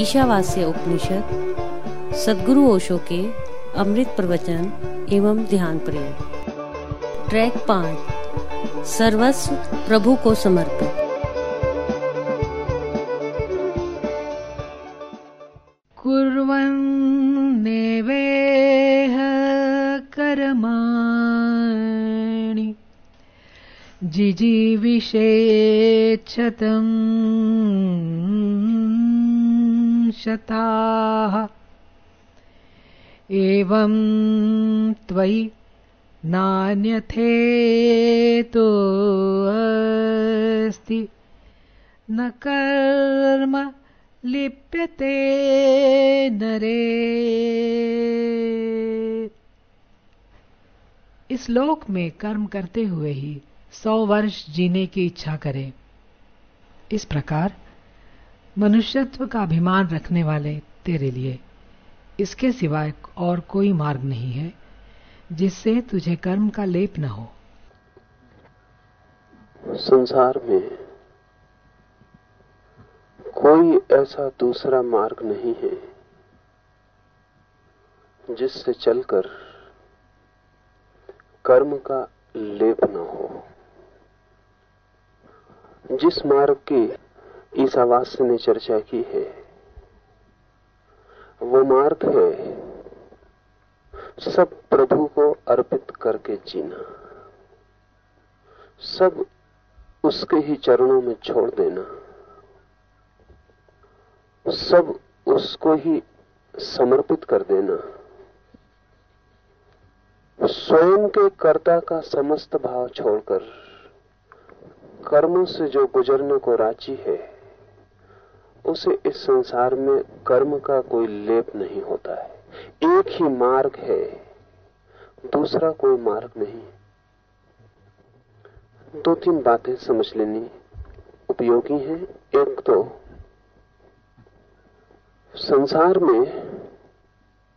ईशावास्य उपनिषद, सदगुरु ओशो के अमृत प्रवचन एवं ध्यान प्रेम। ट्रैक पाँच, सर्वस्व प्रभु को समर्पित। कुर्वन्नेवेह कर्माणि जिजीविषेच्छतम् शताः एवं त्वयि नान्यथेतोऽस्ति न कर्म लिप्यते नरे। इस लोक में कर्म करते हुए ही सौ वर्ष जीने की इच्छा करें। इस प्रकार मनुष्यत्व का अभिमान रखने वाले तेरे लिए। इसके सिवाय और कोई मार्ग नहीं है, जिससे तुझे कर्म का लेप न हो। संसार में कोई ऐसा दूसरा मार्ग नहीं है, जिससे चलकर कर्म का लेप न हो। जिस मार्ग की ईसावास्य ने चर्चा की है। वो मार्ग है। सब प्रभु को अर्पित करके जीना। सब उसके ही चरणों में छोड़ देना। सब उसको ही समर्पित कर देना। स्वयं के कर्ता का समस्त भाव छोड़कर कर्मों से जो गुजरने को राज़ी है उसे इस संसार में कर्म का कोई लेप नहीं होता है। एक ही मार्ग है, दूसरा कोई मार्ग नहीं। दो तीन बातें समझ लेनी उपयोगी हैं। एक तो संसार में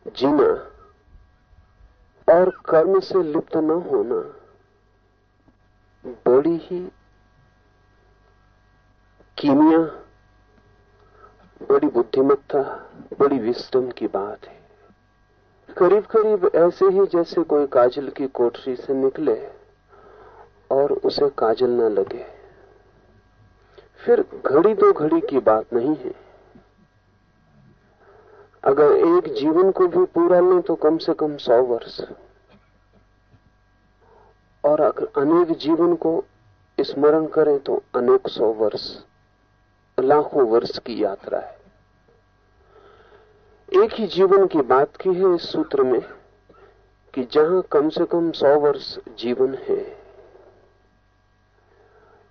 जीना और कर्म से लिप्त न होना बड़ी ही कीमिया बड़ी बुद्धिमत्ता, बड़ी विस्टम की बात है। करीब करीब ऐसे ही जैसे कोई काजल की कोठरी से निकले और उसे काजल न लगे। फिर घड़ी दो घड़ी की बात नहीं है। अगर एक जीवन को भी पूरा लें तो कम से कम सौ वर्ष। और अगर अनेक जीवन को स्मरण करें तो अनेक सौ वर्ष। लाखों वर्ष की यात्रा है। एक ही जीवन की बात की है इस सूत्र में कि जहाँ कम से कम सौ वर्ष जीवन है।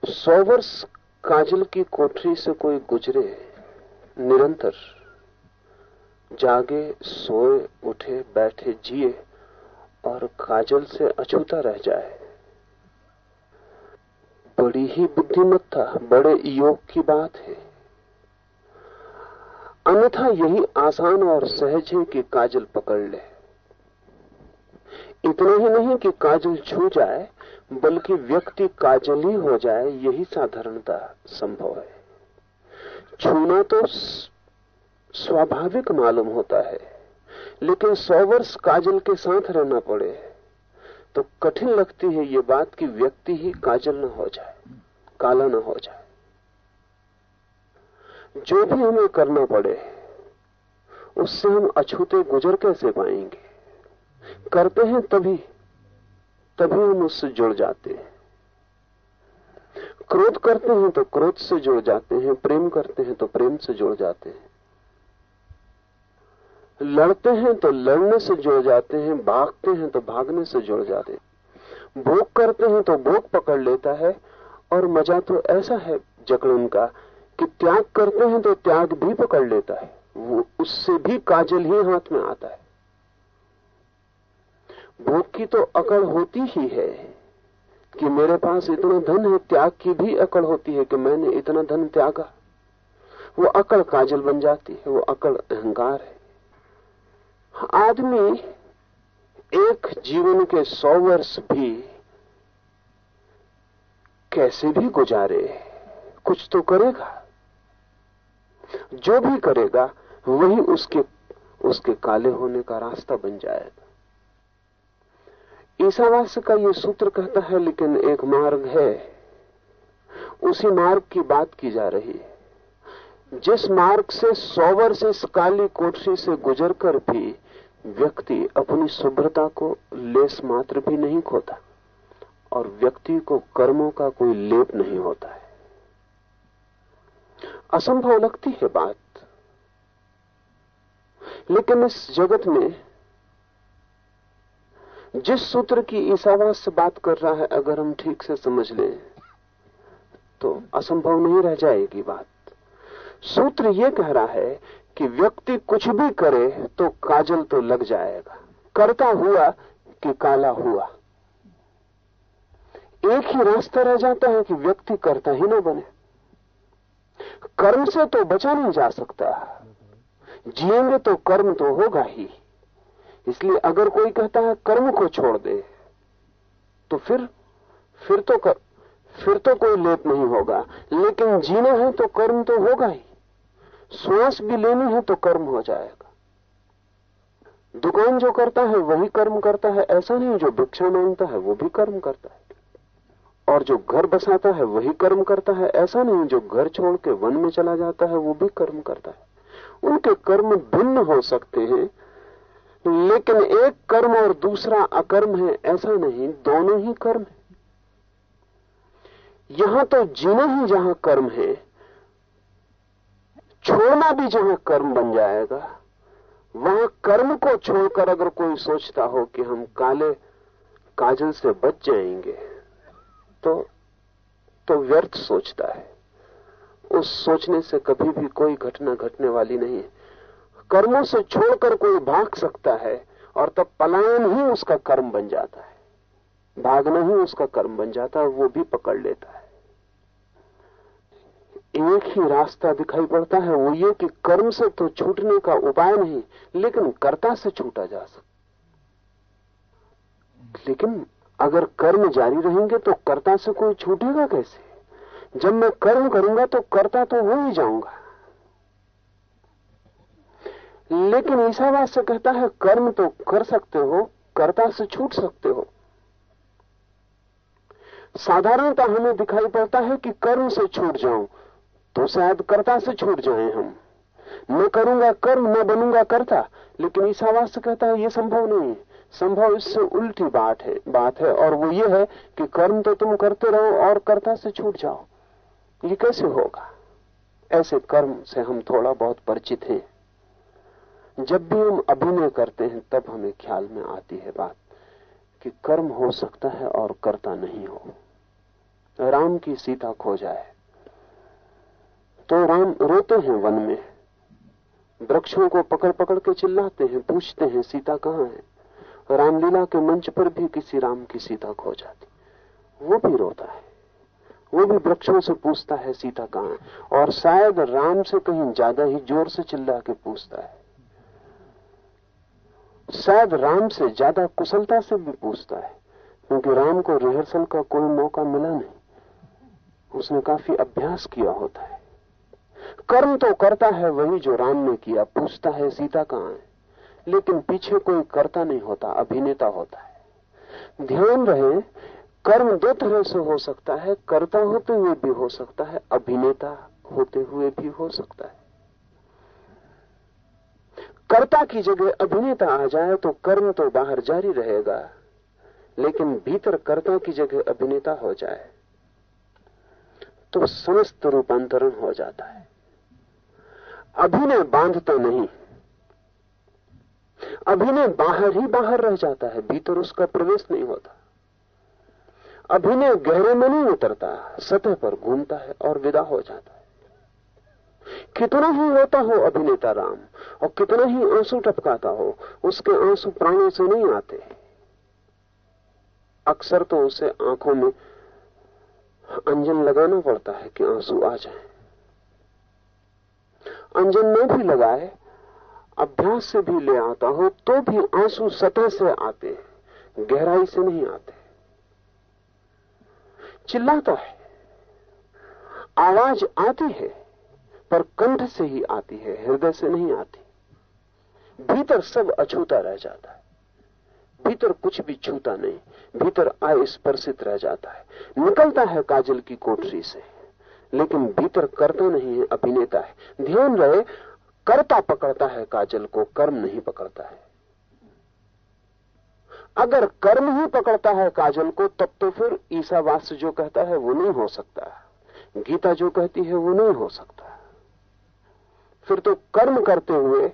सौ वर्ष काजल की कोठरी से कोई गुजरे, निरंतर जागे, सोए, उठे, बैठे, जिए और काजल से अछूता रह जाए। बड़ी ही बुद्धिमत्ता, बड़े योग की बात है। अन्यथा यही आसान और सहज है कि काजल पकड़ ले। इतना ही नहीं कि काजल छू जाए, बल्कि व्यक्ति काजल ही हो जाए, यही साधारणता संभव है। छूना तो स्वाभाविक मालूम होता है, लेकिन सौ वर्ष काजल के साथ रहना पड़े। तो कठिन लगती है ये बात कि व्यक्ति ही काजल न हो जाए, काला न हो जाए। जो भी हमें करना पड़े, उससे हम अछूते गुजर कैसे पाएँगे? करते हैं तभी तभी हम उससे जुड़ जाते हैं। क्रोध करते हैं तो क्रोध से जुड़ जाते हैं, प्रेम करते हैं तो प्रेम से जुड़ जाते हैं। लड़ते हैं तो लड़ने से जुड़ जाते हैं, भागते हैं तो भागने से जुड़ जाते हैं। भोग करते हैं तो भोग पकड़ लेता है, और मज़ा तो ऐसा है जकड़न का कि त्याग करते हैं तो त्याग भी पकड़ लेता है। वो उससे भी काजल ही हाथ में आता है। भोग की तो अकड़ होती ही है कि मेरे पास इतना धन है, त्याग की भी अकड़ होती है कि मैंने इतना धन त्यागा। वो अकड़ काजल बन जाती है, वो अकड़ अहंकार है। आदमी एक जीवन के सौ वर्ष भी कैसे भी गुजारे, कुछ तो करेगा। जो भी करेगा, वही उसके उसके काले होने का रास्ता बन जाएगा। ईसावास्य का यह सूत्र कहता है, लेकिन एक मार्ग है, उसी मार्ग की बात की जा रही है। जिस मार्ग से सौ वर्ष इस काली कोठरी से गुजरकर भी व्यक्ति अपनी शुभ्रता को लेस मात्र भी नहीं खोता और व्यक्ति को कर्मों का कोई लेप नहीं होता है। असंभव लगती है बात। लेकिन इस जगत में जिस सूत्र की ईसावास से बात कर रहा है, अगर हम ठीक से समझ लें तो असंभव नहीं रह जाएगी बात। सूत्र यह कह रहा है कि व्यक्ति कुछ भी करे तो काजल तो लग जाएगा। करता हुआ कि काला हुआ। एक ही रास्ता रह जाता है कि व्यक्ति करता ही ना बने। कर्म से तो बचा नहीं जा सकता। जिएँगे तो कर्म तो होगा ही। इसलिए अगर कोई कहता है कर्म को छोड़ दे तो फिर फिर तो कर, फिर तो कोई लेप नहीं होगा। लेकिन जीना है तो कर्म तो होगा ही। श्वास भी लेनी है तो कर्म हो जाएगा। दुकान जो करता है, वही कर्म करता है। ऐसा नहीं जो भिक्षा माँगता है, वो भी कर्म करता है। और जो घर बसाता है, वही कर्म करता है। ऐसा नहीं जो घर छोड़ के वन में चला जाता है, वो भी कर्म करता है। उनके कर्म भिन्न हो सकते हैं, लेकिन एक कर्म और दूसरा अकर्म है, ऐसा नहीं। दोनों ही कर्म है। यहाँ तो जीना ही जहाँ कर्म है छोड़ना भी जहाँ कर्म बन जाएगा। वहाँ कर्म को छोड़कर अगर कोई सोचता हो कि हम काले काजल से बच जाएँगे तो तो व्यर्थ सोचता है। उस सोचने से कभी भी कोई घटना घटने वाली नहीं। है कर्मों से छोड़कर कोई भाग सकता है और तब पलायन ही उसका कर्म बन जाता है। भागना ही उसका कर्म बन जाता है, वो भी पकड़ लेता है। एक ही रास्ता दिखाई पड़ता है, वो ये कि कर्म से तो छूटने का उपाय नहीं, लेकिन कर्ता से छूटा जा सकता लेकिन अगर कर्म जारी रहेंगे तो कर्ता से कोई छूटेगा कैसे? जब मैं कर्म करूँगा तो कर्ता तो हो ही जाऊँगा। लेकिन ईसावास से कहता है, कर्म तो कर सकते हो, कर्ता से छूट सकते हो। साधारणता हमें दिखाई पड़ता है कि कर्म से छूट जाऊँ तो शायद कर्ता से छूट जाए हम। मैं करूँगा कर्म, मैं बनूँगा कर्ता, लेकिन ईसावास कहता है यह संभव नहीं है। संभव इससे उल्टी बात है बात है, और वो ये है कि कर्म तो तुम करते रहो और कर्ता से छूट जाओ। ये कैसे होगा? ऐसे कर्म से हम थोड़ा बहुत परिचित हैं। जब भी हम अभिनय करते हैं, तब हमें ख्याल में आती है बात कि कर्म हो सकता है और कर्ता नहीं हो। राम की सीता खो जाए। तो राम रोते हैं वन में। वृक्षों को पकड़ पकड़ के चिल्लाते हैं, पूछते हैं, सीता कहाँ है? रामलीला के मंच पर भी किसी राम की सीता खो जाती। वो भी रोता है। वो भी वृक्षों से पूछता है, सीता कहाँ है? और शायद राम से कहीं ज़्यादा ही ज़ोर से चिल्ला के पूछता है। शायद राम से ज़्यादा कुशलता से भी पूछता है, क्योंकि राम को रिहर्सल का कोई मौका मिला नहीं। उसने काफ़ी अभ्यास किया होता है। कर्म तो करता है, वही जो राम ने किया। पूछता है, सीता कहाँ है? लेकिन पीछे कोई करता नहीं होता, अभिनेता होता है। ध्यान रहे, कर्म दो तरह से हो सकता है। कर्ता होते हुए भी हो सकता है, अभिनेता होते हुए भी हो सकता है। कर्ता की जगह अभिनेता आ जाए तो कर्म तो बाहर जारी रहेगा, लेकिन भीतर कर्ता की जगह अभिनेता हो जाए तो समस्त रूपांतरण हो जाता है। अभिनय बांधता नहीं। अभिनय बाहर ही बाहर रह जाता है, भीतर उसका प्रवेश नहीं होता। अभिनय गहरे में नहीं उतरता, सतह पर घूमता है और विदा हो जाता है। कितना ही होता हो अभिनेता राम, और कितना ही आँसू टपकाता हो, उसके आँसू प्राणों से नहीं आते। अक्सर तो उसे आँखों में अंजन लगाना पड़ता है कि आँसू आ जाए। अंजन में भी लगाए, अभ्यास से भी ले आता हो तो भी आँसू सतह से आते हैं, गहराई से नहीं आते। चिल्लाता है, आवाज़ आती है, पर कंठ से ही आती है, हृदय से नहीं आती। भीतर सब अछूता रह जाता है, भीतर कुछ भी छूता नहीं, भीतर अस्पर्शित रह जाता है, निकलता है काजल की कोठरी से। लेकिन भीतर करता नहीं है, अभिनेता है। ध्यान रहे, कर्ता पकड़ता है काजल को, कर्म नहीं पकड़ता है। अगर कर्म ही पकड़ता है काजल को, तब तो फिर ईसावास जो कहता है वो नहीं हो सकता। गीता जो कहती है वो नहीं हो सकता। फिर तो कर्म करते हुए,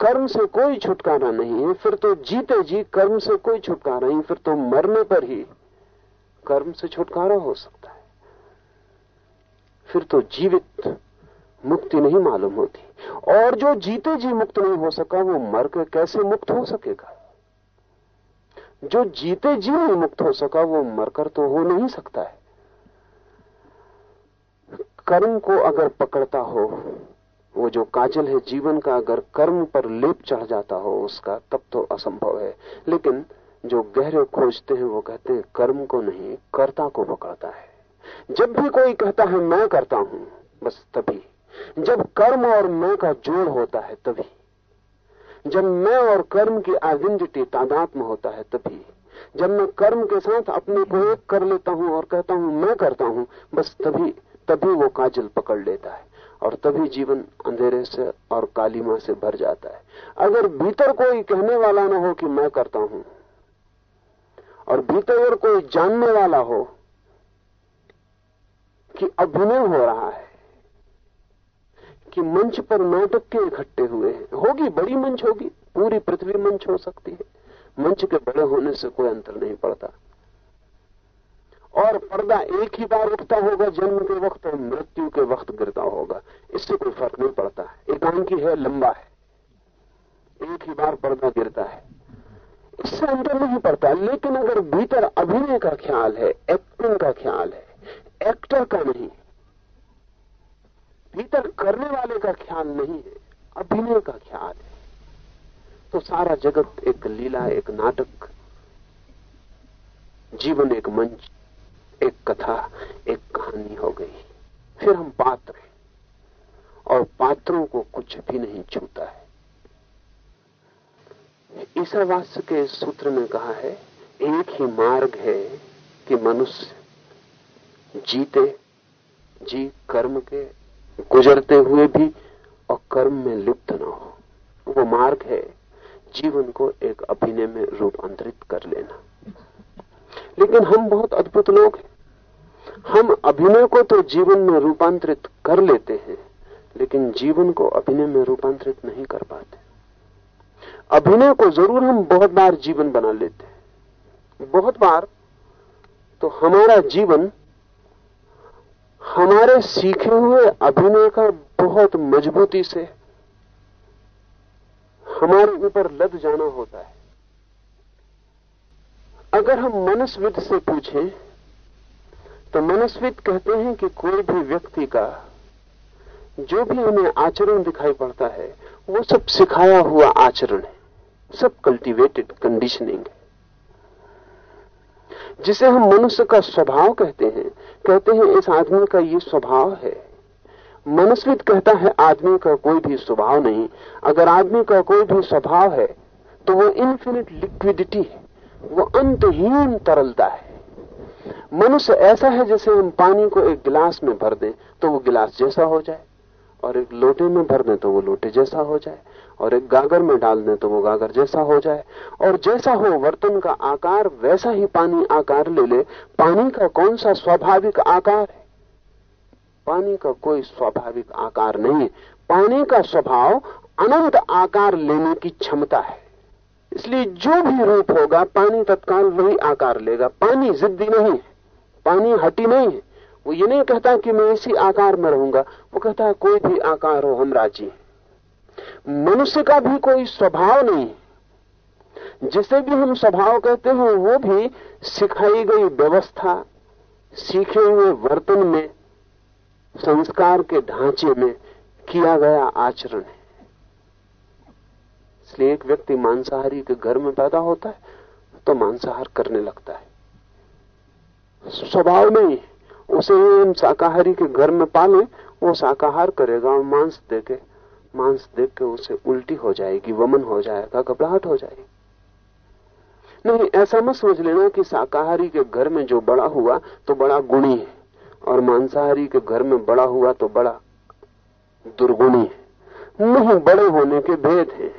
कर्म से कोई छुटकारा नहीं है, फिर तो जीते जी कर्म से कोई छुटकारा नहीं, फिर तो मरने पर ही कर्म से छुटकारा हो सकता फिर तो जीवित मुक्ति नहीं मालूम होती। और जो जीते जी मुक्त नहीं हो सका, वो मर के कैसे मुक्त हो सकेगा? जो जीते जी नहीं मुक्त हो सका, वो मरकर तो हो नहीं सकता है। कर्म को अगर पकड़ता हो, वो जो काजल है जीवन का, अगर कर्म पर लेप चढ़ जाता हो, उसका तब तो असंभव है। लेकिन जो गहरे खोजते हैं, वो कहते हैं कर्म को नहीं, कर्ता को पकड़ता है। जब भी कोई कहता है, मैं करता हूँ, बस तभी। जब कर्म और मैं का जोड़ होता है, तभी। जब मैं और कर्म की आइडेंटिटी तादात्म होता है, तभी। जब मैं कर्म के साथ अपने को एक कर लेता हूँ और कहता हूँ, मैं करता हूँ, बस तभी तभी वो काजल पकड़ लेता है। और तभी जीवन अंधेरे से और कालीमा से भर जाता है। अगर भीतर कोई कहने वाला ना हो कि मैं करता हूँ, और भीतर अगर कोई जानने वाला हो कि अभिनय हो रहा है, कि मंच पर नाटक के इकट्ठे हुए हैं। होगी, बड़ी मंच होगी, पूरी पृथ्वी मंच हो सकती है। मंच के बड़े होने से कोई अंतर नहीं पड़ता। और पर्दा एक ही बार उठता होगा, जन्म के वक्त और मृत्यु के वक्त गिरता होगा। इससे कोई फ़र्क नहीं पड़ता एकांकी है, लंबा है। एक ही बार पर्दा गिरता है। इससे अंतर नहीं पड़ता। लेकिन अगर भीतर अभिनय का ख्याल है एक्टिंग का ख्याल है एक्टर का नहीं। भीतर करने वाले का ख्याल नहीं है, अभिनय का ख्याल है। तो सारा जगत एक लीला, एक नाटक, जीवन एक मंच, एक कथा, एक कहानी हो गई। फिर हम पात्र हैं, और पात्रों को कुछ भी नहीं छूता है। ईसावास्य के सूत्र ने कहा है, एक ही मार्ग है कि मनुष्य जीते, जी कर्म के गुजरते हुए भी और कर्म में लिप्त न हो। वो मार्ग है, जीवन को एक अभिनय में रूपांतरित कर लेना। लेकिन हम बहुत अद्भुत लोग हैं। हम अभिनय को तो जीवन में रूपांतरित कर लेते हैं, लेकिन जीवन को अभिनय में रूपांतरित नहीं कर पाते। अभिनय को ज़रूर हम बहुत बार जीवन बना लेते हैं। बहुत बार तो हमारा जीवन हमारे सीखे हुए अभिनय का बहुत मजबूती से हमारे ऊपर लद जाना होता है। अगर हम मनस्विद से पूछें तो मनस्विद कहते हैं कि कोई भी व्यक्ति का जो भी हमें आचरण दिखाई पड़ता है, वो सब सिखाया हुआ आचरण है, सब कल्टीवेटेड कंडीशनिंग है। जिसे हम मनुष्य का स्वभाव कहते हैं कहते हैं इस आदमी का ये स्वभाव है। मनस्वित कहता है, आदमी का कोई भी स्वभाव नहीं। अगर आदमी का कोई भी स्वभाव है तो वो इन्फिनिट लिक्विडिटी है। वो अंतहीन तरलता है। मनुष्य ऐसा है जैसे हम पानी को एक गिलास में भर दें तो वो गिलास जैसा हो जाए, और एक लोटे में भर दें तो वो लोटे जैसा हो जाए। और एक गागर में डाल दें तो वो गागर जैसा हो जाए। और जैसा हो वर्तन का आकार, वैसा ही पानी आकार ले ले। पानी का कौन सा स्वाभाविक आकार है? पानी का कोई स्वाभाविक आकार नहीं है। पानी का स्वभाव अनंत आकार लेने की क्षमता है। इसलिए जो भी रूप होगा, पानी तत्काल वही आकार लेगा। पानी जिद्दी नहीं है, पानी हटी नहीं है। वो ये नहीं कहता कि मैं इसी आकार में रहूँगा। वो कहता है, कोई भी आकार हो, हम राज़ी हैं। मनुष्य का भी कोई स्वभाव नहीं जिसे भी हम स्वभाव कहते हैं, वो भी सिखाई गई व्यवस्था, सीखे हुए वर्तन में, संस्कार के ढांचे में किया गया आचरण है। इसलिए एक व्यक्ति मांसाहारी के घर में पैदा होता है तो मांसाहार करने लगता है। स्वभाव नहीं उसे हम शाकाहारी के घर में पालें, वो शाकाहार करेगा और मांस देके मांस देख के उसे उल्टी हो जाएगी, वमन हो जाएगा, घबराहट हो जाएगी। नहीं, ऐसा मत समझ लेना कि शाकाहारी के घर में जो बड़ा हुआ तो बड़ा गुणी है, और मांसाहारी के घर में बड़ा हुआ तो बड़ा दुर्गुणी है। नहीं, बड़े होने के भेद हैं।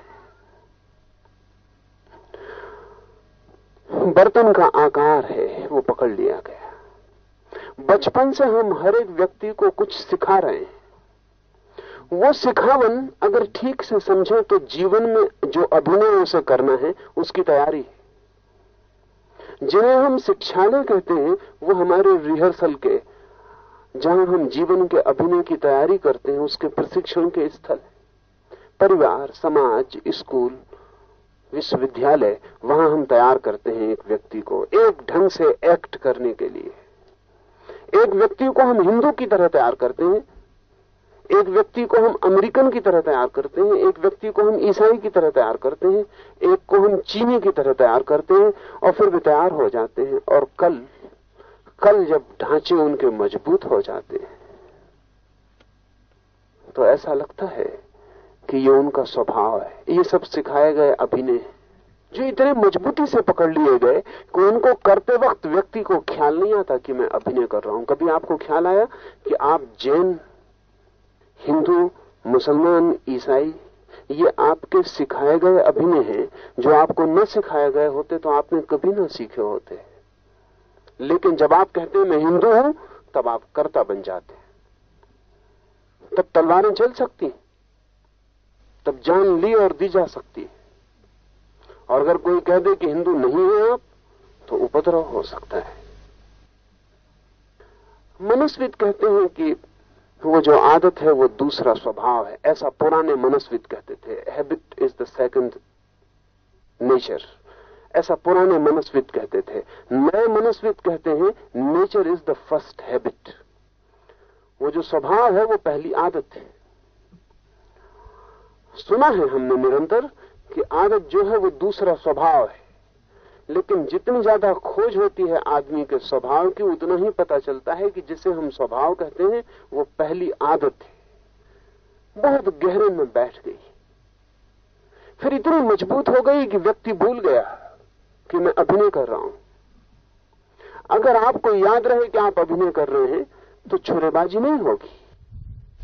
बर्तन का आकार है, वो पकड़ लिया गया। बचपन से हम हर एक व्यक्ति को कुछ सिखा रहे हैं। वो सिखावन अगर ठीक से समझे तो जीवन में जो अभिनय उसे करना है, उसकी तैयारी जिन्हें हम शिक्षालय कहते हैं, वो हमारे रिहर्सल के, जहाँ हम जीवन के अभिनय की तैयारी करते हैं, उसके प्रशिक्षण के स्थल परिवार, समाज, स्कूल, विश्वविद्यालय, वहाँ हम तैयार करते हैं एक व्यक्ति को, एक ढंग से एक्ट करने के लिए। एक व्यक्ति को हम हिंदू की तरह तैयार करते हैं एक व्यक्ति को हम अमेरिकन की तरह तैयार करते हैं, एक व्यक्ति को हम ईसाई की तरह तैयार करते हैं, एक को हम चीनी की तरह तैयार करते हैं और फिर वे तैयार हो जाते हैं और कल कल जब ढांचे उनके मज़बूत हो जाते हैं तो ऐसा लगता है कि ये उनका स्वभाव है। ये सब सिखाए गए अभिनय जो इतने मजबूती से पकड़ लिए गए कि उनको करते वक्त व्यक्ति को ख्याल नहीं आता कि मैं अभिनय कर रहा हूँ। कभी आपको ख्याल आया कि आप जैन हिंदू, मुसलमान, ईसाई, ये आपके सिखाए गए अभिनय हैं। जो आपको न सिखाए गए होते तो आपने कभी ना सीखे होते। लेकिन जब आप कहते हैं, मैं हिंदू हूँ, तब आप कर्ता बन जाते हैं। तब तलवारें चल सकती तब जान ली और दी जा सकती और अगर कोई कह दे कि हिंदू नहीं है आप तो उपद्रव हो सकता है। मनुष्यविद कहते हैं कि वो जो आदत है, वो दूसरा स्वभाव है। ऐसा पुराने मनस्वित कहते थे habit is the second nature ऐसा पुराने मनस्वित कहते थे। नए मनस्वित कहते हैं nature is the first habit वो जो स्वभाव है, वो पहली आदत है। सुना है हमने निरंतर कि आदत जो है, वो दूसरा स्वभाव है। लेकिन जितनी ज़्यादा खोज होती है आदमी के स्वभाव की, उतना ही पता चलता है कि जिसे हम स्वभाव कहते हैं, वो पहली आदत है। बहुत गहरे में बैठ गई। फिर इतनी मज़बूत हो गई कि व्यक्ति भूल गया कि मैं अभिनय कर रहा हूँ। अगर आपको याद रहे कि आप अभिनय कर रहे हैं तो छोरेबाजी नहीं होगी।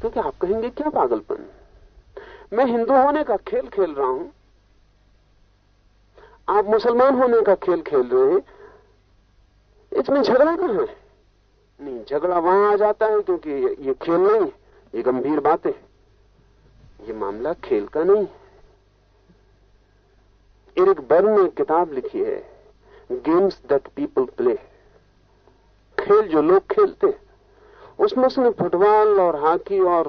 क्योंकि आप कहेंगे, क्या पागलपन? मैं हिंदू होने का खेल खेल रहा हूँ। आप मुसलमान होने का खेल खेल रहे हैं, इसमें झगड़ा कहाँ है? नहीं, झगड़ा वहाँ आ जाता है क्योंकि ये खेल नहीं ये गंभीर बात है। ये मामला खेल का नहीं एरिक बर्न ने किताब लिखी है गेम्स दैट पीपल प्ले खेल जो लोग खेलते हैं, उसमें उसने फुटबॉल और हॉकी और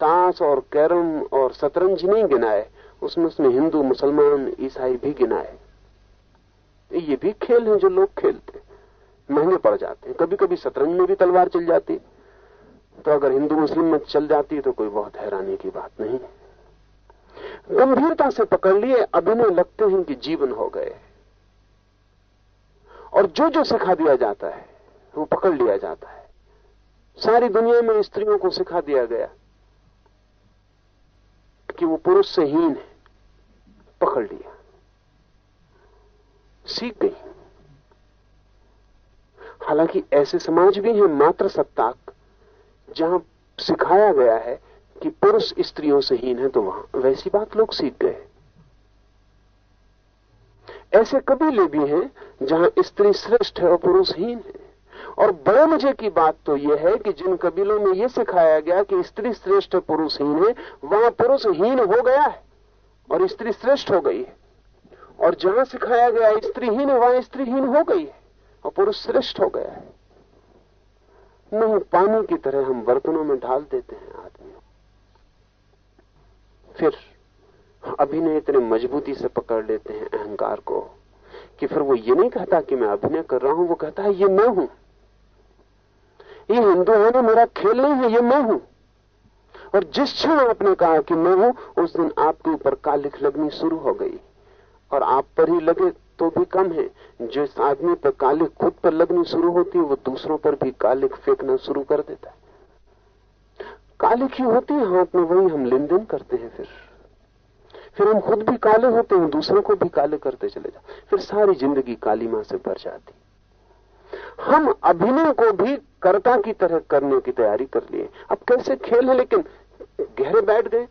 ताश और कैरम और शतरंज नहीं गिनाए, उसमें उसने हिंदू, मुसलमान, ईसाई भी गिनाए। ये भी खेल हैं जो लोग खेलते महँगे पड़ जाते हैं। कभी कभी शतरंज में भी तलवार चल जाती तो अगर हिंदू मुस्लिम में चल जाती तो कोई बहुत हैरानी की बात नहीं गंभीरता से पकड़ लिए अभिनय लगते हैं कि जीवन हो गए। और जो जो सिखा दिया जाता है, वो पकड़ लिया जाता है। सारी दुनिया में स्त्रियों को सिखा दिया गया कि वो पुरुष से हीन है। पकड़ लिया। सीख गई। हालाँकि ऐसे समाज भी हैं मात्र सत्ताक, जहाँ सिखाया गया है कि पुरुष स्त्रियों से हीन है तो वहाँ वैसी बात लोग सीख गए ऐसे कबीले भी हैं जहाँ स्त्री श्रेष्ठ है और पुरुष हीन है। और बड़े मज़े की बात तो यह है कि जिन कबीलों में यह सिखाया गया कि स्त्री श्रेष्ठ पुरुष हीन है, वहाँ पुरुष हीन हो गया है और स्त्री श्रेष्ठ हो गई है। और जहाँ सिखाया गया स्त्रीहीन वहाँ स्त्रीहीन हो गई है, और पुरुष श्रेष्ठ हो गया है। नहीं पानी की तरह हम बर्तनों में ढाल देते हैं आदमी फिर अभिनय इतने मजबूती से पकड़ लेते हैं अहंकार को, कि फिर वो ये नहीं कहता कि मैं अभिनय कर रहा हूँ, वो कहता है, ये मैं हूँ। ये हिंदू है ना मेरा खेल नहीं है, ये मैं हूँ। और जिस क्षण आपने कहा कि मैं हूँ, उस दिन आपके ऊपर कालिख लगनी शुरू हो गई। और आप पर ही लगे तो भी कम है। जिस आदमी पर कालिक खुद पर लगनी शुरू होती है वो दूसरों पर भी कालिक फेंकना शुरू कर देता है। कालिक ही होती है हाथ में वही हम लेन देन करते हैं फिर। फिर हम खुद भी काले होते हैं, दूसरों को भी काले करते चले जाते फिर सारी ज़िंदगी काली माँ से भर जाती हम अभिनय को भी कर्ता की तरह करने की तैयारी कर लिए अब कैसे खेल है, लेकिन गहरे बैठ गए।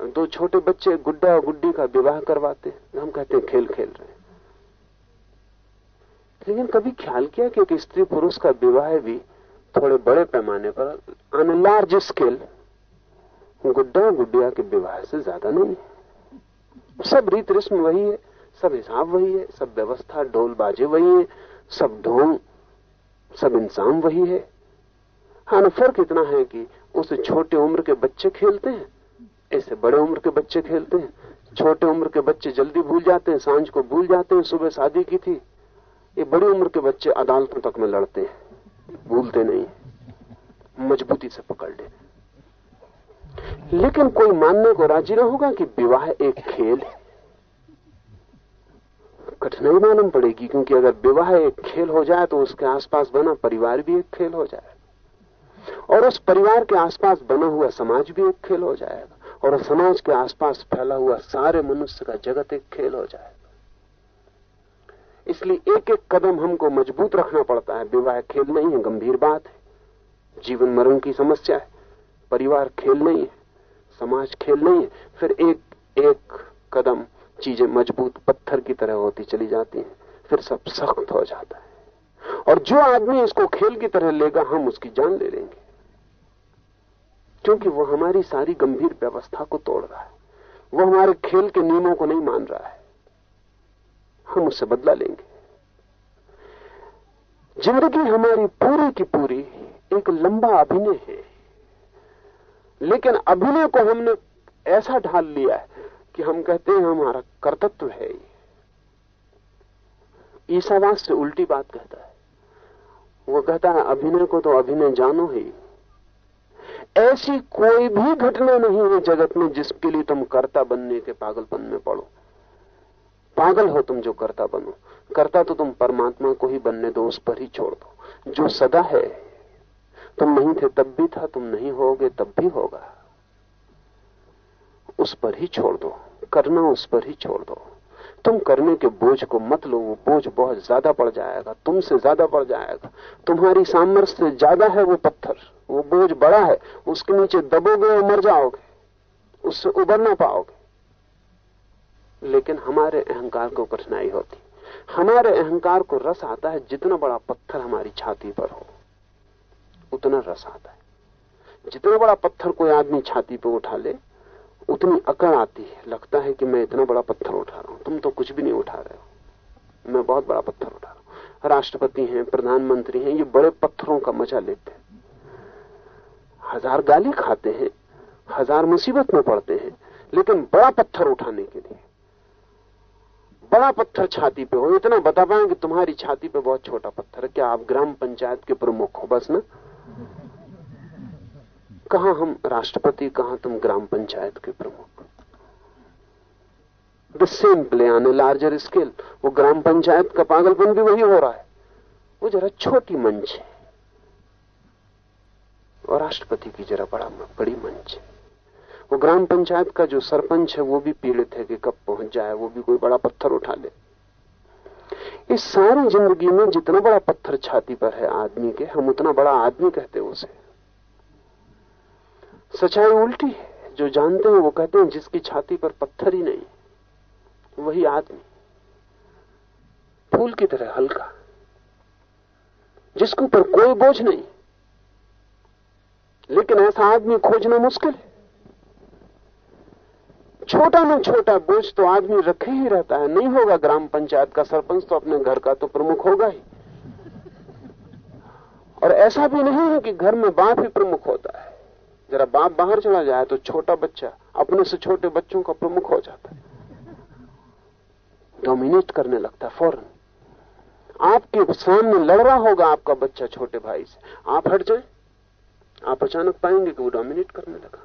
दो छोटे बच्चे गुड्डा और गुड्डी का विवाह करवाते हैं। हम कहते हैं, खेल खेल रहे लेकिन कभी ख्याल किया कि एक स्त्री पुरुष का विवाह भी थोड़े बड़े पैमाने पर ऑन लार्ज स्केल गुड्डा गुड्डिया के विवाह से ज़्यादा नहीं है। सब रीत रस्म वही है, सब हिसाब वही है, सब व्यवस्था ढोल बाजे वही है, सब ढोंग सब इंसान वही है। हाँ फ़र्क इतना है कि उस छोटे उम्र के बच्चे खेलते हैं ऐसे बड़े उम्र के बच्चे खेलते हैं, छोटे उम्र के बच्चे जल्दी भूल जाते हैं, साँझ को भूल जाते हैं, सुबह शादी की थी। ये बड़ी उम्र के बच्चे अदालतों तक में लड़ते हैं, भूलते नहीं मजबूती से पकड़ ले लेकिन कोई मानने को राज़ी न होगा कि विवाह एक खेल है। कठिनाई मालूम पड़ेगी, क्योंकि अगर विवाह एक खेल हो जाए तो उसके आसपास बना परिवार भी एक खेल हो जाए और उस परिवार के आसपास बना हुआ समाज भी एक खेल हो जाएगा। और समाज के आसपास फैला हुआ सारे मनुष्य का जगत एक खेल हो जाएगा। इसलिए एक एक कदम हमको मज़बूत रखना पड़ता है। विवाह खेल नहीं है, गंभीर बात है। जीवन मरण की समस्या है। परिवार खेल नहीं है। समाज खेल नहीं है। फिर एक एक कदम चीज़ें मज़बूत पत्थर की तरह होती चली जाती हैं। फिर सब सख्त हो जाता है। और जो आदमी इसको खेल की तरह लेगा, हम उसकी जान ले लेंगे। क्योंकि वो हमारी सारी गंभीर व्यवस्था को तोड़ रहा है। वो हमारे खेल के नियमों को नहीं मान रहा है। हम उससे बदला लेंगे। ज़िंदगी हमारी पूरी की पूरी एक लंबा अभिनय है। लेकिन अभिनय को हमने ऐसा ढाल लिया है कि हम कहते हैं हमारा कर्तत्व है ये। ईसावाद से उल्टी बात कहता है। वो कहता है, अभिनय को तो अभिनय जानो ही। ऐसी कोई भी घटना नहीं है जगत में जिसके लिए तुम कर्ता बनने के पागलपन में पड़ो। पागल हो तुम जो कर्ता बनो। कर्ता तो तुम परमात्मा को ही बनने दो, उस पर ही छोड़ दो। जो सदा है, तुम नहीं थे तब भी था, तुम नहीं होगे तब भी होगा। उस पर ही छोड़ दो। करना उस पर ही छोड़ दो। तुम करने के बोझ को मत लो, वो बोझ बहुत ज़्यादा पड़ जाएगा, तुमसे ज़्यादा पड़ जाएगा। तुम्हारी सामर्थ्य से ज़्यादा है वो पत्थर, वो बोझ बड़ा है, उसके नीचे दबोगे और मर जाओगे, उससे उबर ना पाओगे। लेकिन हमारे अहंकार को कठिनाई होती। हमारे अहंकार को रस आता है जितना बड़ा पत्थर हमारी छाती पर हो, उतना रस आता है। जितना बड़ा पत्थर कोई आदमी छाती पर उठा ले उतनी अकड़ आती है। लगता है कि मैं इतना बड़ा पत्थर उठा रहा हूँ। तुम तो कुछ भी नहीं उठा रहे हो। मैं बहुत बड़ा पत्थर उठा रहा हूँ। राष्ट्रपति हैं, प्रधानमंत्री हैं, ये बड़े पत्थरों का मज़ा लेते हैं। हज़ार गाली खाते हैं, हज़ार मुसीबत में पड़ते हैं, लेकिन बड़ा पत्थर उठाने के लिए। बड़ा पत्थर छाती पे हो, इतना बता पाए कि तुम्हारी छाती पे बहुत छोटा पत्थर है। क्या आप ग्राम पंचायत के प्रमुख हो, बस ना? कहा हम राष्ट्रपति, कहा तुम ग्राम पंचायत के प्रमुख? The same play on a larger scale वो ग्राम पंचायत का पागलपन भी वही हो रहा है। वो जरा छोटी मंच है। और राष्ट्रपति की जरा बड़ा बड़ी मंच है। वो ग्राम पंचायत का जो सरपंच है, वो भी पीड़ित है कि कब पहुँच जाए, वो भी कोई बड़ा पत्थर उठा ले। इस सारी ज़िंदगी में जितना बड़ा पत्थर छाती पर है आदमी के, हम उतना बड़ा आदमी कहते उसे। सच्चाई उल्टी है। जो जानते हैं, वो कहते हैं, जिसकी छाती पर पत्थर ही नहीं, वही आदमी। फूल की तरह हल्का, जिसके ऊपर कोई बोझ नहीं। लेकिन ऐसा आदमी खोजना मुश्किल है। छोटा ना छोटा बोझ तो आदमी रखे ही रहता है। नहीं होगा ग्राम पंचायत का सरपंच तो अपने घर का तो प्रमुख होगा ही। और ऐसा भी नहीं है कि घर में बाप ही प्रमुख होता है। जरा बाप बाहर चला जाए तो छोटा बच्चा अपने से छोटे बच्चों का प्रमुख हो जाता है। डोमिनेट करने लगता है, फ़ौरन। आपके सामने लड़ रहा होगा आपका बच्चा छोटे भाई से। आप हट जाए। आप अचानक पाएँगे कि वो डोमिनेट करने लगा।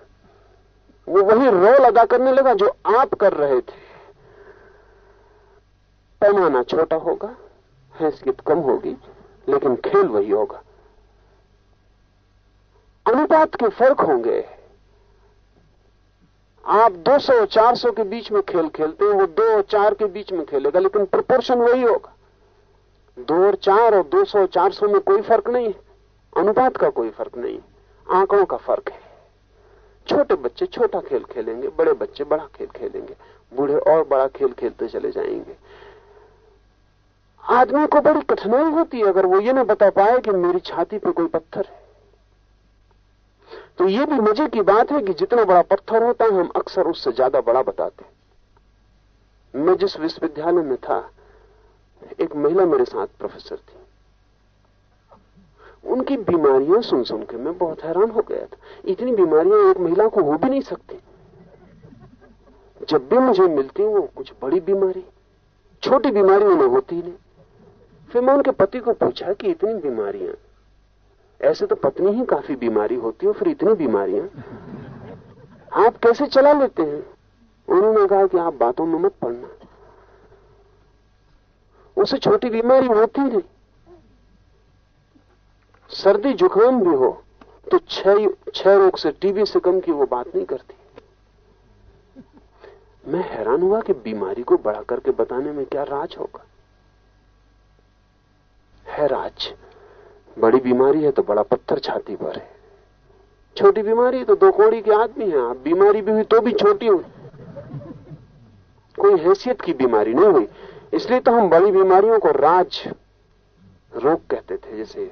वो वही रोल अदा करने लगा जो आप कर रहे थे। पैमाना छोटा होगा हैसियत कम होगी, लेकिन खेल वही होगा। अनुपात के फ़र्क होंगे। आप 200 400 के बीच में खेल खेलते हैं, वो दो और चार के बीच में खेलेगा, लेकिन प्रोपोर्शन वही होगा। दो और चार और 200 और 400 में कोई फ़र्क नहीं है। अनुपात का कोई फ़र्क नहीं आंकड़ों का फ़र्क है। छोटे बच्चे छोटा खेल खेलेंगे, बड़े बच्चे बड़ा खेल खेलेंगे, बूढ़े और बड़ा खेल खेलते चले जाएँगे। आदमी को बड़ी कठिनाई होती है, अगर वो ये ना बता पाए कि मेरी छाती पे कोई पत्थर है। तो ये भी मज़े की बात है कि जितना बड़ा पत्थर होता है, हम अक्सर उससे ज़्यादा बड़ा बताते मैं जिस विश्वविद्यालय में था, एक महिला मेरे साथ प्रोफेसर थी। उनकी बीमारियाँ सुन सुन के मैं बहुत हैरान हो गया था। इतनी बीमारियाँ एक महिला को हो भी नहीं सकती। जब भी मुझे मिलती वो कुछ बड़ी बीमारी, छोटी बीमारी उन्हें होती नहीं। फिर मैं उनके पति को पूछा कि इतनी बीमारियाँ ऐसे तो पत्नी ही काफ़ी बीमारी होती है फिर इतनी बीमारियाँ। आप कैसे चला लेते हैं? उन्होंने कहा कि आप बातों में मत पड़ना। उसे छोटी बीमारी होती नहीं। सर्दी जुकाम भी हो तो छह रोग से, टीबी से कम की वो बात नहीं करती। मैं हैरान हुआ कि बीमारी को बढ़ा करके बताने में क्या राज होगा। है राज। बड़ी बीमारी है तो बड़ा पत्थर छाती पर है। छोटी बीमारी है तो दो कोड़ी के आदमी है। आप बीमारी भी हुई तो भी छोटी हुई। कोई हैसियत की बीमारी नहीं हुई। इसलिए तो हम बड़ी बीमारियों को राज रोग कहते थे। जैसे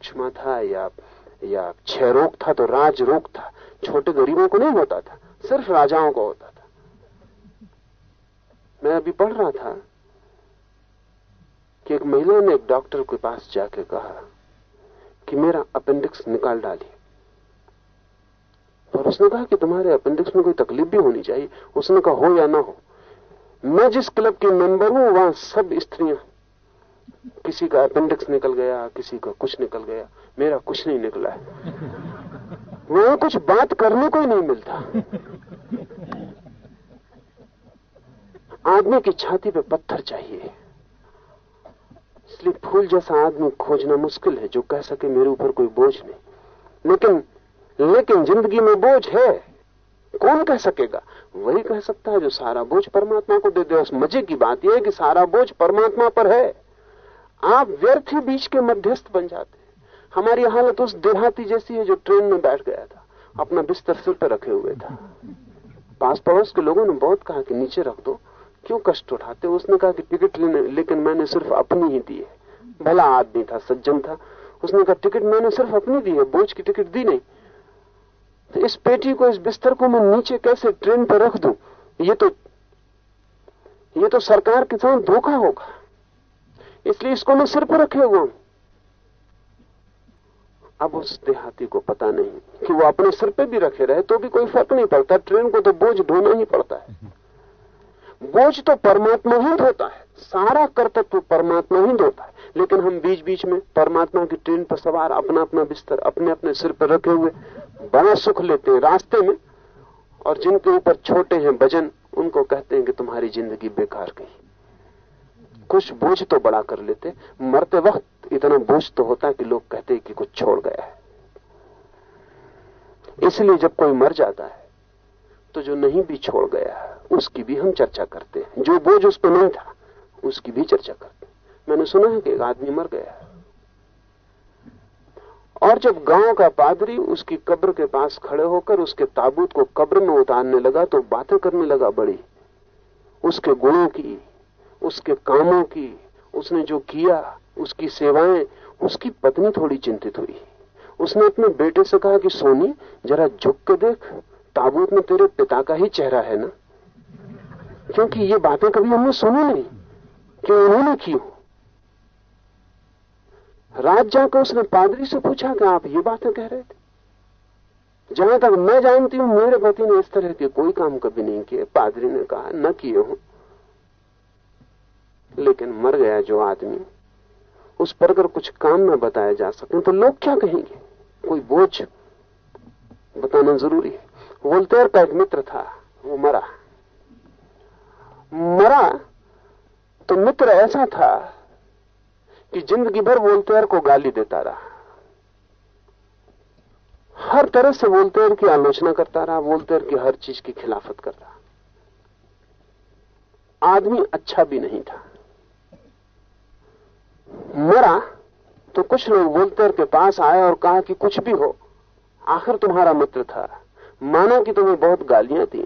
क्षमा था या या क्षय रोग था तो राज रोग था। छोटे गरीबों को नहीं होता था। सिर्फ़ राजाओं को होता था। मैं अभी पढ़ रहा था कि एक महिला ने एक डॉक्टर के पास जाके कहा कि मेरा अपेंडिक्स निकाल डालिए। और उसने कहा कि तुम्हारे अपेंडिक्स में कोई तकलीफ़ भी होनी चाहिए। उसने कहा, हो या ना हो, मैं जिस क्लब की मेंबर हूँ, वहाँ सब स्त्रियाँ, किसी का अपेंडिक्स निकल गया, किसी का कुछ निकल गया, मेरा कुछ नहीं निकला है। वहाँ कुछ बात करने को ही नहीं मिलता। आदमी की छाती पे पत्थर चाहिए। इसलिए फूल जैसा आदमी खोजना मुश्किल है, जो कह सके मेरे ऊपर कोई बोझ नहीं। लेकिन लेकिन ज़िंदगी में बोझ है। कौन कह सकेगा? वही कह सकता है जो सारा बोझ परमात्मा को दे दे। उस मज़े की बात यह है कि सारा बोझ परमात्मा पर है। आप व्यर्थ ही बीच के मध्यस्थ बन जाते हैं। हमारी हालत उस देहाती जैसी है जो ट्रेन में बैठ गया था। अपना बिस्तर सिर पर रखे हुए था। पास पड़ोस के लोगों ने बहुत कहा कि नीचे रख दो। क्यों कष्ट उठाते उसने कहा कि टिकट लेने, लेकिन मैंने सिर्फ़ अपनी ही दी है। भला आदमी था, सज्जन था। उसने कहा, टिकट मैंने सिर्फ़ अपनी दी है, बोझ की टिकट दी नहीं। तो इस पेटी को, इस बिस्तर को मैं नीचे कैसे ट्रेन पर रख दू? ये तो ये तो सरकार के साथ धोखा होगा। इसलिए इसको मैं सिर पर रखे हुआ हूँ। अब उस देहाती को पता नहीं कि वो अपने सिर पे भी रखे रहे तो भी कोई फ़र्क नहीं पड़ता। ट्रेन को तो बोझ ढोना ही पड़ता है। बोझ तो परमात्मा ही धोता है। सारा कर्तव्य परमात्मा ही धोता है। लेकिन हम बीच बीच में परमात्मा की ट्रेन पर सवार अपना अपना बिस्तर अपने अपने सिर पर रखे हुए, बड़ा सुख लेते हैं रास्ते में, और जिनके ऊपर छोटे हैं भजन, उनको कहते हैं कि तुम्हारी ज़िंदगी बेकार गई। कुछ बोझ तो बड़ा कर लेते, मरते वक्त इतना बोझ तो होता कि लोग कहते कि कुछ छोड़ गया है। इसलिए जब कोई मर जाता है तो जो नहीं भी छोड़ गया उसकी भी हम चर्चा करते हैं। जो बोझ उस पर नहीं था, उसकी भी चर्चा करते हैं। मैंने सुना है कि एक आदमी मर गया और जब गाँव का पादरी उसकी कब्र के पास खड़े होकर उसके ताबूत को कब्र में उतारने लगा तो बातें करने लगा बड़ी। उसके गुणों की, उसके कामों की, उसने जो किया, उसकी सेवाएँ, उसकी पत्नी थोड़ी चिंतित हुई। उसने अपने बेटे से कहा कि, सोनी, जरा झुक के देख, ताबूत में तेरे पिता का ही चेहरा है ना? क्योंकि ये बातें कभी हमने सुनी नहीं कि उन्होंने की हो। रात जाकर उसने पादरी से पूछा कि आप ये बातें कह रहे थे? जहाँ तक मैं जानती हूँ, मेरे पति ने इस तरह के कोई काम कभी नहीं किए। पादरी ने कहा, न किए हूँ। लेकिन मर गया जो आदमी, उस पर अगर कुछ काम में बताया जा सके तो लोग क्या कहेंगे? कोई बोझ बताना ज़रूरी है। वोल्टेयर का एक मित्र था, वो मरा। मरा तो मित्र ऐसा था कि ज़िंदगी भर वोल्टेयर को गाली देता रहा। हर तरह से वोल्टेयर की आलोचना करता रहा वोल्टेयर की हर चीज़ की खिलाफत कर रहा। आदमी अच्छा भी नहीं था। मरा तो कुछ लोग वोल्टेयर के पास आए और कहा कि कुछ भी हो, आखिर तुम्हारा मित्र था। माना कि तुम्हें बहुत गालियाँ दी।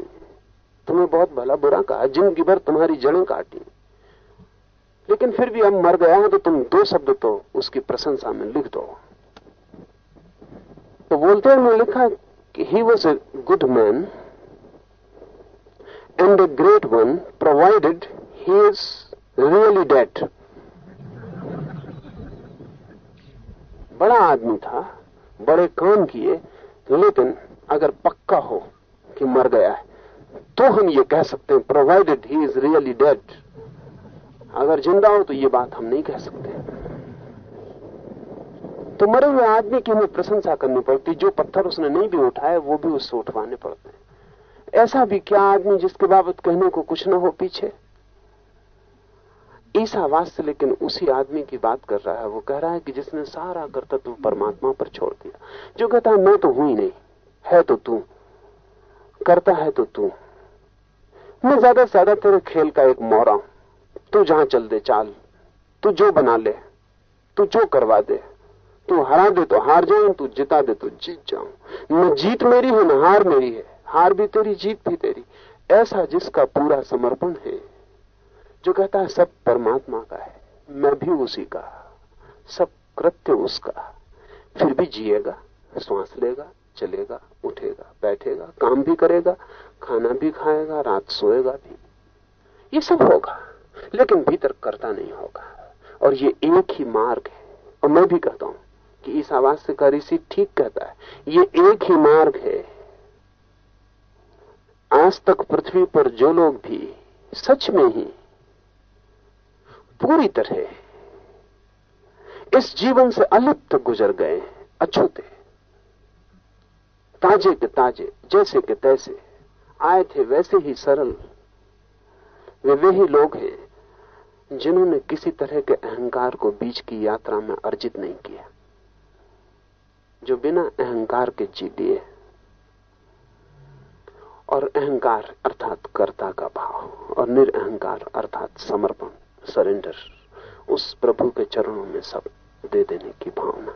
तुम्हें बहुत भला बुरा कहा, ज़िंदगी भर तुम्हारी जड़ें काटी। लेकिन फिर भी अब मर गया है तो तुम दो शब्द तो उसकी प्रशंसा में लिख दो। तो बोलते ने लिखा कि he was a good man and a great one provided he is really dead बड़ा आदमी था, बड़े काम किए, लेकिन अगर पक्का हो कि मर गया है तो हम ये कह सकते हैं provided he is really dead अगर ज़िंदा हो तो ये बात हम नहीं कह सकते। तो मरे हुए आदमी की हमें प्रशंसा करनी पड़ती जो पत्थर उसने नहीं भी उठाए, वो भी उससे उठवाने पड़ते हैं। ऐसा भी क्या आदमी जिसके बाबत कहने को कुछ ना हो पीछे? ईसा वास्तव, लेकिन उसी आदमी की बात कर रहा है। वो कह रहा है कि जिसने सारा कर्तव्य परमात्मा पर छोड़ दिया। जो कहता है, मैं तो हूँ ही नहीं, है तो तू, करता है तो तू। मैं ज़्यादा से ज़्यादा तेरे खेल का एक मोरा हूँ। तू जहाँ चल दे, चाल। तू जो बना ले, तू जो करवा दे। तू हरा दे तो हार जाऊँ, तू जिता दे तो जीत जाऊँ। न जीत मेरी है, न हार मेरी है। हार भी तेरी, जीत भी तेरी। ऐसा जिसका पूरा समर्पण है, जो कहता है, सब परमात्मा का है। मैं भी उसी का, सब कृत्य उसका। फिर भी जिएगा, श्वास लेगा, चलेगा, उठेगा, बैठेगा, काम भी करेगा खाना भी खाएगा, रात सोएगा भी। ये सब होगा, लेकिन भीतर करता नहीं होगा। और ये एक ही मार्ग है। और मैं भी कहता हूँ कि इस आवाज़ का ऋषि ठीक कहता है। ये एक ही मार्ग है। आज तक पृथ्वी पर जो लोग भी सच में ही पूरी तरह इस जीवन से अलिप्त गुजर गए अछूते। ताजे के ताजे, जैसे के तैसे। आए थे, वैसे ही सरल। वे वे ही लोग हैं, जिन्होंने किसी तरह के अहंकार को बीच की यात्रा में अर्जित नहीं किया, जो बिना अहंकार के जी लिए। और अहंकार अर्थात कर्ता का भाव, और निरअहकार अर्थात समर्पण, सरेंडर, उस प्रभु के चरणों में सब दे देने की भावना।